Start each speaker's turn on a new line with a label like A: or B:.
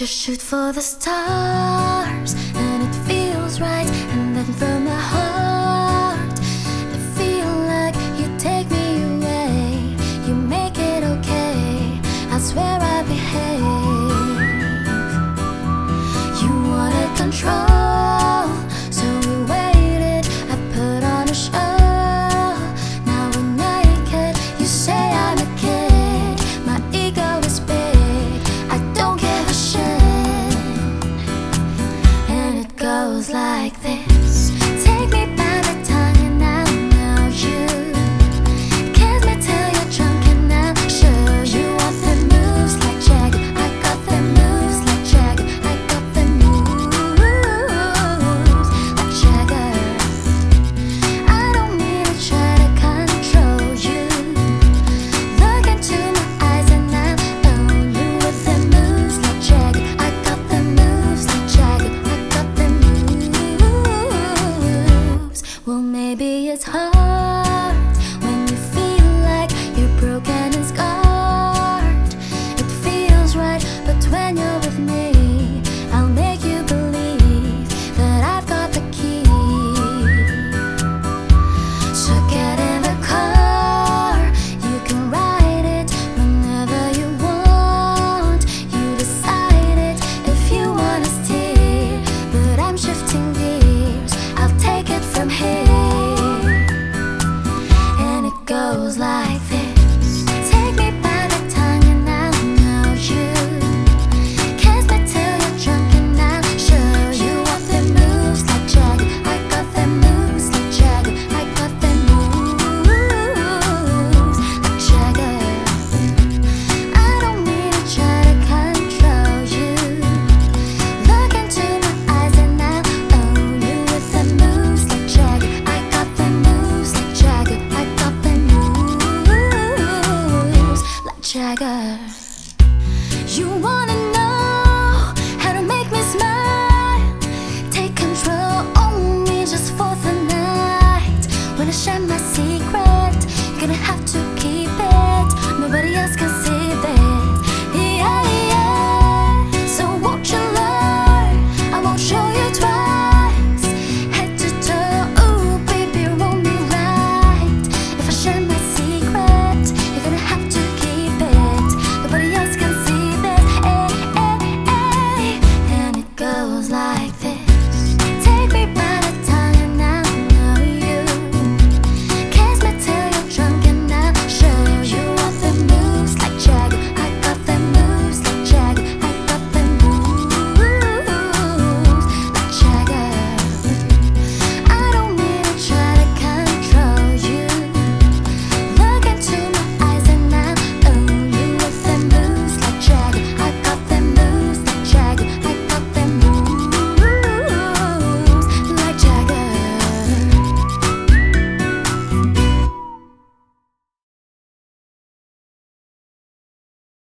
A: Just shoot for the stars and it feels right. goes like this. Jagger. You wanna